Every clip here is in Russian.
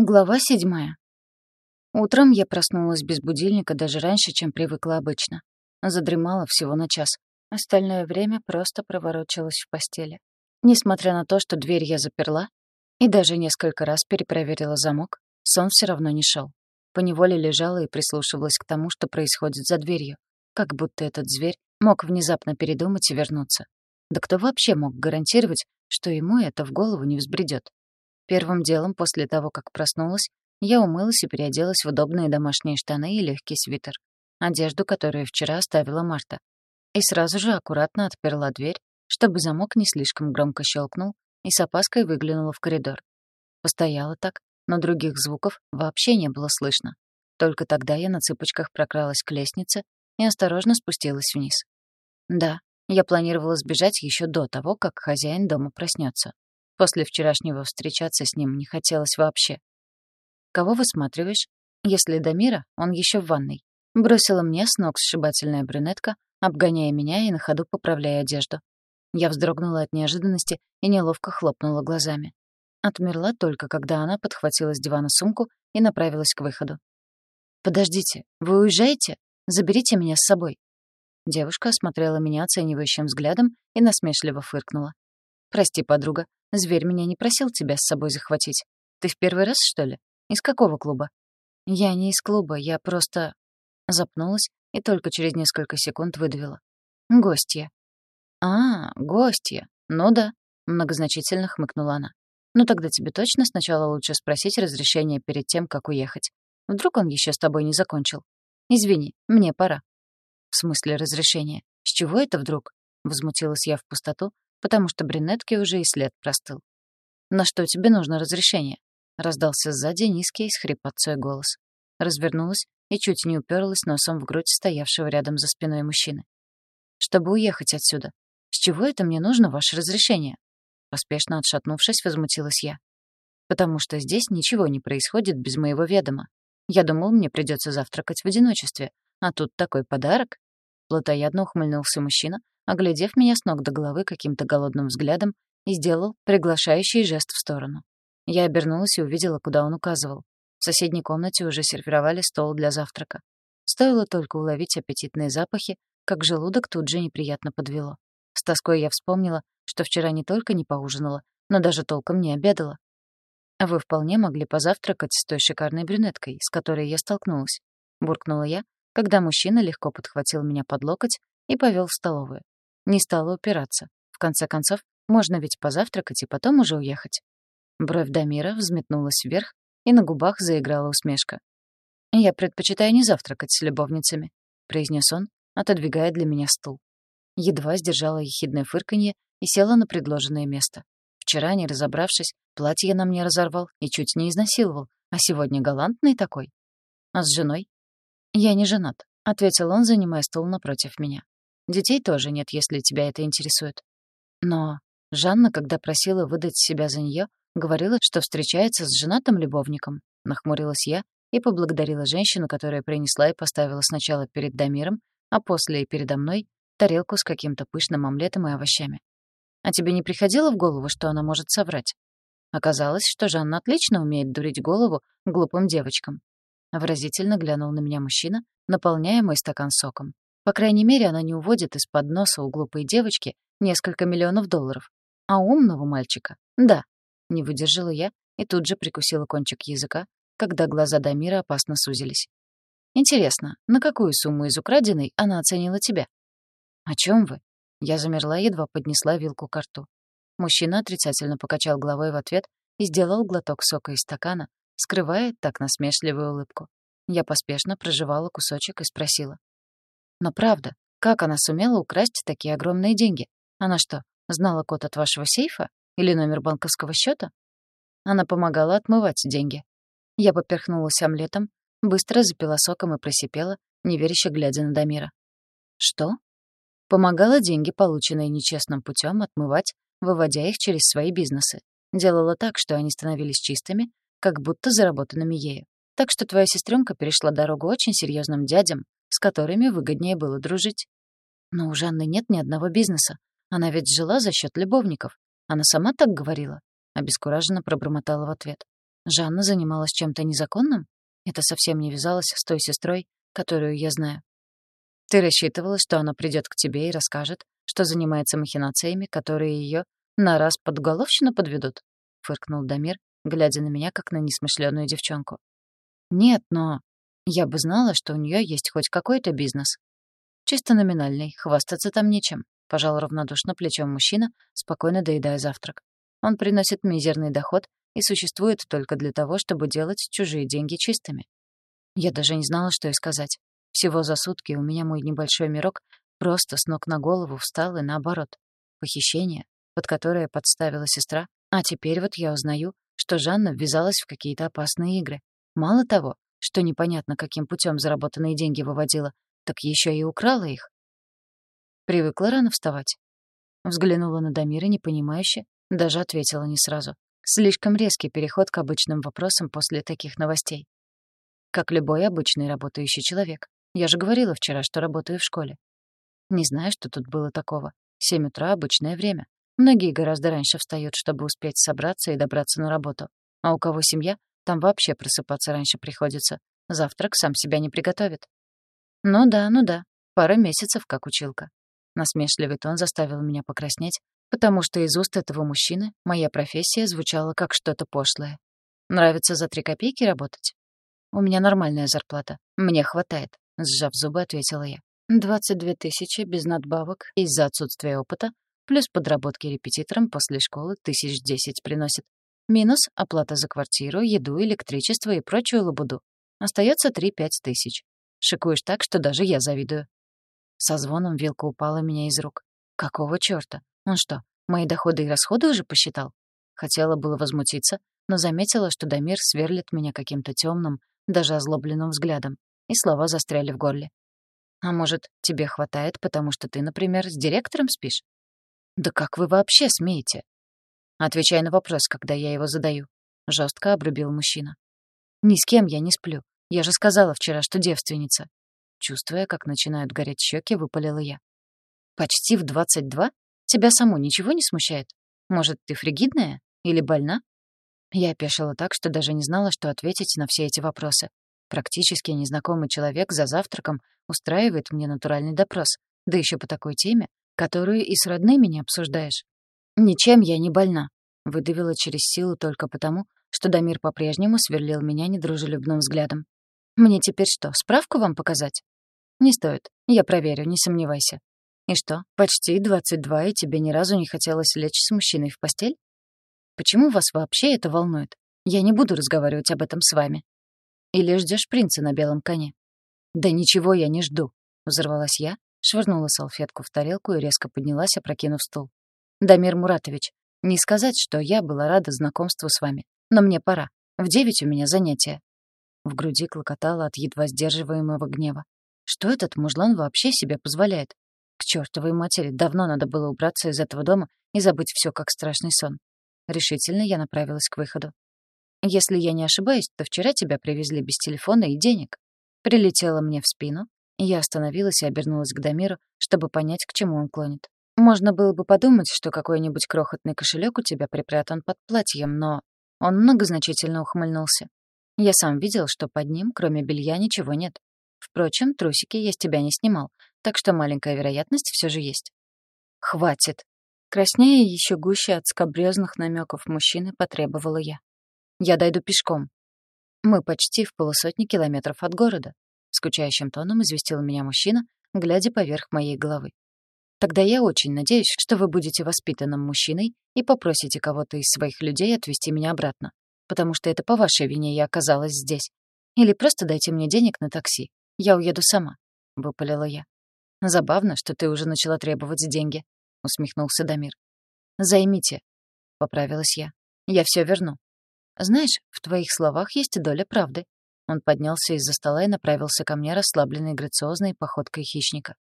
Глава седьмая. Утром я проснулась без будильника даже раньше, чем привыкла обычно. Задремала всего на час. Остальное время просто проворочилась в постели. Несмотря на то, что дверь я заперла и даже несколько раз перепроверила замок, сон все равно не шел. Поневоле лежала и прислушивалась к тому, что происходит за дверью, как будто этот зверь мог внезапно передумать и вернуться. Да кто вообще мог гарантировать, что ему это в голову не взбредет? Первым делом после того, как проснулась, я умылась и переоделась в удобные домашние штаны и легкий свитер. Одежду, которую вчера оставила Марта. И сразу же аккуратно отперла дверь, чтобы замок не слишком громко щелкнул, и с опаской выглянула в коридор. Постояла так, но других звуков вообще не было слышно. Только тогда я на цыпочках прокралась к лестнице и осторожно спустилась вниз. Да, я планировала сбежать еще до того, как хозяин дома проснется. После вчерашнего встречаться с ним не хотелось вообще. «Кого высматриваешь?» «Если до мира, он еще в ванной». Бросила мне с ног сшибательная брюнетка, обгоняя меня и на ходу поправляя одежду. Я вздрогнула от неожиданности и неловко хлопнула глазами. Отмерла только, когда она подхватила с дивана сумку и направилась к выходу. «Подождите, вы уезжаете? Заберите меня с собой». Девушка осмотрела меня оценивающим взглядом и насмешливо фыркнула. «Прости, подруга, Зверь меня не просил тебя с собой захватить. Ты в первый раз, что ли? Из какого клуба? Я не из клуба, я просто... Запнулась и только через несколько секунд выдавила. Гостья. А, гостья. Ну да, многозначительно хмыкнула она. Ну тогда тебе точно сначала лучше спросить разрешение перед тем, как уехать. Вдруг он еще с тобой не закончил. Извини, мне пора. В смысле разрешения? С чего это вдруг? Возмутилась я в пустоту, потому что брюнетке уже и след простыл. «На что тебе нужно разрешение?» — раздался сзади низкий с хрипотцой голос. Развернулась и чуть не уперлась носом в грудь стоявшего рядом за спиной мужчины. «Чтобы уехать отсюда. С чего это мне нужно ваше разрешение?» Поспешно отшатнувшись, возмутилась я. «Потому что здесь ничего не происходит без моего ведома. Я думал, мне придется завтракать в одиночестве, а тут такой подарок». Плотоядно ухмыльнулся мужчина, оглядев меня с ног до головы каким-то голодным взглядом и сделал приглашающий жест в сторону. Я обернулась и увидела, куда он указывал. В соседней комнате уже сервировали стол для завтрака. Стоило только уловить аппетитные запахи, как желудок тут же неприятно подвело. С тоской я вспомнила, что вчера не только не поужинала, но даже толком не обедала. А вы вполне могли позавтракать с той шикарной брюнеткой, с которой я столкнулась. Буркнула я, когда мужчина легко подхватил меня под локоть и повел в столовую. Не стала упираться. В конце концов, можно ведь позавтракать и потом уже уехать. Бровь Дамира взметнулась вверх, и на губах заиграла усмешка. «Я предпочитаю не завтракать с любовницами», — произнес он, отодвигая для меня стул. Едва сдержала ехидное фырканье и села на предложенное место. Вчера, не разобравшись, платье на мне разорвал и чуть не изнасиловал, а сегодня галантный такой. А с женой? «Я не женат», — ответил он, занимая стул напротив меня. Детей тоже нет, если тебя это интересует. Но Жанна, когда просила выдать себя за нее, говорила, что встречается с женатым любовником. Нахмурилась я и поблагодарила женщину, которая принесла и поставила сначала перед Дамиром, а после и передо мной тарелку с каким-то пышным омлетом и овощами. А тебе не приходило в голову, что она может соврать? Оказалось, что Жанна отлично умеет дурить голову глупым девочкам. Выразительно глянул на меня мужчина, наполняя мой стакан соком. По крайней мере, она не уводит из-под носа у глупой девочки несколько миллионов долларов. А умного мальчика — да. Не выдержала я и тут же прикусила кончик языка, когда глаза Дамира опасно сузились. Интересно, на какую сумму из украденной она оценила тебя? О чем вы? Я замерла, едва поднесла вилку к рту. Мужчина отрицательно покачал головой в ответ и сделал глоток сока из стакана, скрывая так насмешливую улыбку. Я поспешно прожевала кусочек и спросила. Но правда, как она сумела украсть такие огромные деньги? Она что, знала код от вашего сейфа? Или номер банковского счета? Она помогала отмывать деньги. Я поперхнулась омлетом, быстро запила соком и просипела, неверяще глядя на Дамира. Что? Помогала деньги, полученные нечестным путем, отмывать, выводя их через свои бизнесы. Делала так, что они становились чистыми, как будто заработанными ею. Так что твоя сестренка перешла дорогу очень серьезным дядям, с которыми выгоднее было дружить. Но у Жанны нет ни одного бизнеса. Она ведь жила за счет любовников. Она сама так говорила. Обескураженно пробормотала в ответ. Жанна занималась чем-то незаконным? Это совсем не вязалось с той сестрой, которую я знаю. Ты рассчитывала, что она придет к тебе и расскажет, что занимается махинациями, которые ее на раз под уголовщину подведут? Фыркнул Дамир, глядя на меня, как на несмышленную девчонку. Нет, но я бы знала, что у нее есть хоть какой-то бизнес. Чисто номинальный, хвастаться там нечем. Пожал равнодушно плечом мужчина, спокойно доедая завтрак. Он приносит мизерный доход и существует только для того, чтобы делать чужие деньги чистыми. Я даже не знала, что и сказать. Всего за сутки у меня мой небольшой мирок просто с ног на голову встал и наоборот. Похищение, под которое подставила сестра, а теперь вот я узнаю, что Жанна ввязалась в какие-то опасные игры. Мало того, что непонятно, каким путем заработанные деньги выводила, так еще и украла их. Привыкла рано вставать. Взглянула на Дамира непонимающе, даже ответила не сразу. Слишком резкий переход к обычным вопросам после таких новостей. Как любой обычный работающий человек. Я же говорила вчера, что работаю в школе. Не знаю, что тут было такого. Семь утра — обычное время. Многие гораздо раньше встают, чтобы успеть собраться и добраться на работу. А у кого семья, там вообще просыпаться раньше приходится. Завтрак сам себя не приготовит. Ну да, ну да. Пара месяцев как училка. Насмешливый тон заставил меня покраснеть, потому что из уст этого мужчины моя профессия звучала как что-то пошлое. Нравится за три копейки работать? У меня нормальная зарплата. Мне хватает, сжав зубы, ответила я. 22 тысячи без надбавок из-за отсутствия опыта, плюс подработки репетитором после школы тысяч десять приносит. Минус оплата за квартиру, еду, электричество и прочую лабуду. Остается 3-5 тысяч. Шикуешь так, что даже я завидую. Со звоном вилка упала меня из рук. Какого чёрта? Он что, мои доходы и расходы уже посчитал? Хотела было возмутиться, но заметила, что Дамир сверлит меня каким-то тёмным, даже озлобленным взглядом, и слова застряли в горле. А может, тебе хватает, потому что ты, например, с директором спишь? Да как вы вообще смеете? Отвечай на вопрос, когда я его задаю. Жестко обрубил мужчина. Ни с кем я не сплю. Я же сказала вчера, что девственница. Чувствуя, как начинают гореть щеки, выпалила я. Почти в двадцать два? Тебя саму ничего не смущает? Может, ты фригидная? Или больна? Я опешила так, что даже не знала, что ответить на все эти вопросы. Практически незнакомый человек за завтраком устраивает мне натуральный допрос, да еще по такой теме, которую и с родными не обсуждаешь. «Ничем я не больна», — выдавила через силу только потому, что Дамир по-прежнему сверлил меня недружелюбным взглядом. «Мне теперь что, справку вам показать?» «Не стоит. Я проверю, не сомневайся». «И что, почти 22, и тебе ни разу не хотелось лечь с мужчиной в постель?» «Почему вас вообще это волнует? Я не буду разговаривать об этом с вами». Или ждешь принца на белом коне?» «Да ничего я не жду», — взорвалась я, швырнула салфетку в тарелку и резко поднялась, опрокинув стул. «Дамир Муратович, не сказать, что я была рада знакомству с вами, но мне пора. В девять у меня занятия». В груди клокотало от едва сдерживаемого гнева. Что этот мужлан вообще себе позволяет? К чертовой матери, давно надо было убраться из этого дома и забыть все как страшный сон. Решительно я направилась к выходу. Если я не ошибаюсь, то вчера тебя привезли без телефона и денег. Прилетела мне в спину, я остановилась и обернулась к Дамиру, чтобы понять, к чему он клонит. Можно было бы подумать, что какой-нибудь крохотный кошелек у тебя припрятан под платьем, но он многозначительно ухмыльнулся. Я сам видел, что под ним, кроме белья, ничего нет. Впрочем, трусики я с тебя не снимал, так что маленькая вероятность все же есть. Хватит. Краснея еще гуще от скобрезных намеков мужчины, потребовала я. Я дойду пешком. Мы почти в полусотни километров от города, скучающим тоном известил меня мужчина, глядя поверх моей головы. Тогда я очень надеюсь, что вы будете воспитанным мужчиной и попросите кого-то из своих людей отвезти меня обратно, потому что это по вашей вине я оказалась здесь. Или просто дайте мне денег на такси. Я уеду сама, выпалила я. Забавно, что ты уже начала требовать деньги, усмехнулся Дамир. Займите, поправилась я. Я все верну. Знаешь, в твоих словах есть доля правды. Он поднялся из-за стола и направился ко мне расслабленной грациозной походкой хищника.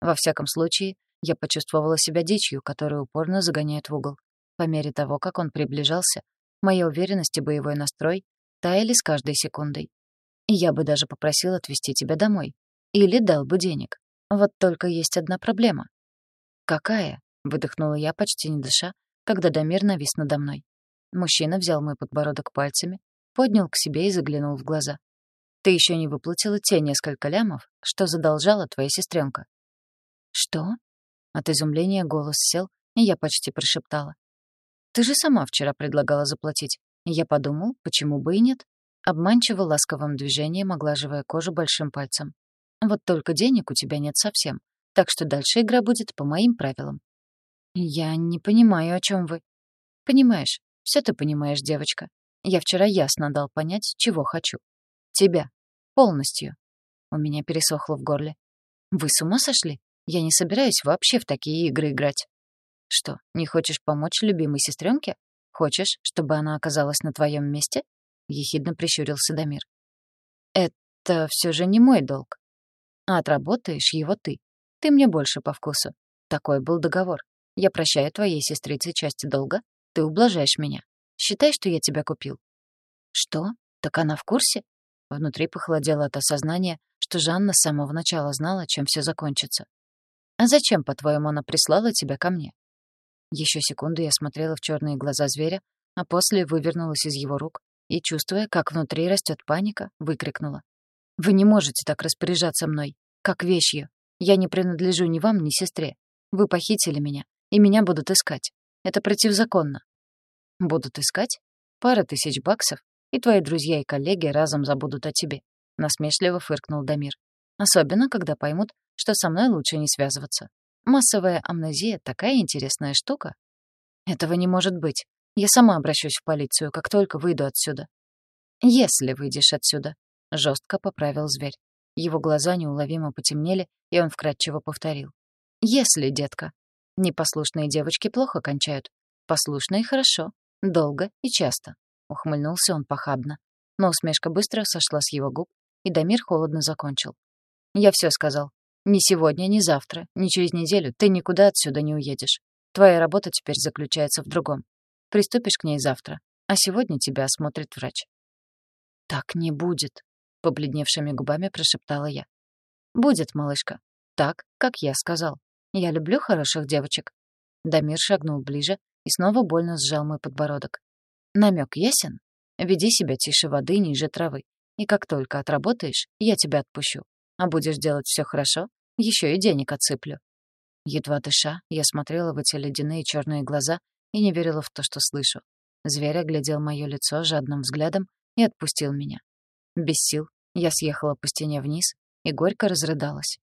Во всяком случае, я почувствовала себя дичью, которую упорно загоняют в угол. По мере того, как он приближался, моя уверенность и боевой настрой таяли с каждой секундой. И я бы даже попросил отвезти тебя домой. Или дал бы денег. Вот только есть одна проблема. «Какая?» — выдохнула я, почти не дыша, когда Дамир навис надо мной. Мужчина взял мой подбородок пальцами, поднял к себе и заглянул в глаза. «Ты еще не выплатила те несколько лямов, что задолжала твоя сестренка». «Что?» От изумления голос сел, и я почти прошептала. «Ты же сама вчера предлагала заплатить. Я подумал, почему бы и нет?» Обманчиво ласковым движением оглаживая кожу большим пальцем. «Вот только денег у тебя нет совсем, так что дальше игра будет по моим правилам». «Я не понимаю, о чем вы». «Понимаешь, все ты понимаешь, девочка. Я вчера ясно дал понять, чего хочу. Тебя. Полностью». У меня пересохло в горле. «Вы с ума сошли? Я не собираюсь вообще в такие игры играть». Что, не хочешь помочь любимой сестренке? Хочешь, чтобы она оказалась на твоем месте? Ехидно прищурился Дамир. Это все же не мой долг. А отработаешь его ты. Ты мне больше по вкусу. Такой был договор. Я прощаю твоей сестрице части долга, ты ублажаешь меня. Считай, что я тебя купил. Что? Так она в курсе? Внутри похолодело от осознания, что Жанна с самого начала знала, чем все закончится. А зачем, по-твоему, она прислала тебя ко мне? Еще секунду я смотрела в черные глаза зверя, а после вывернулась из его рук и, чувствуя, как внутри растет паника, выкрикнула. «Вы не можете так распоряжаться мной, как вещью. Я не принадлежу ни вам, ни сестре. Вы похитили меня, и меня будут искать. Это противозаконно». «Будут искать? Пара тысяч баксов, и твои друзья и коллеги разом забудут о тебе», — насмешливо фыркнул Дамир. «Особенно, когда поймут, что со мной лучше не связываться. Массовая амнезия — такая интересная штука. Этого не может быть. Я сама обращусь в полицию, как только выйду отсюда. Если выйдешь отсюда, — жестко поправил зверь. Его глаза неуловимо потемнели, и он вкратчиво повторил. «Если, детка. Непослушные девочки плохо кончают. Послушные — хорошо. Долго и часто». Ухмыльнулся он похабно. Но усмешка быстро сошла с его губ, и Дамир холодно закончил. «Я все сказал. Ни сегодня, ни завтра, ни через неделю ты никуда отсюда не уедешь. Твоя работа теперь заключается в другом. Приступишь к ней завтра, а сегодня тебя осмотрит врач». «Так не будет», — побледневшими губами прошептала я. «Будет, малышка. Так, как я сказал. Я люблю хороших девочек». Дамир шагнул ближе и снова больно сжал мой подбородок. Намек ясен? Веди себя тише воды, ниже травы. И как только отработаешь, я тебя отпущу. А будешь делать все хорошо, еще и денег отсыплю». Едва дыша, я смотрела в эти ледяные черные глаза и не верила в то, что слышу. Зверь оглядел мое лицо жадным взглядом и отпустил меня. Без сил я съехала по стене вниз и горько разрыдалась.